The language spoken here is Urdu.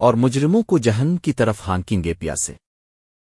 اور مجرموں کو جہنم کی طرف ہانکیں گے پیاسے۔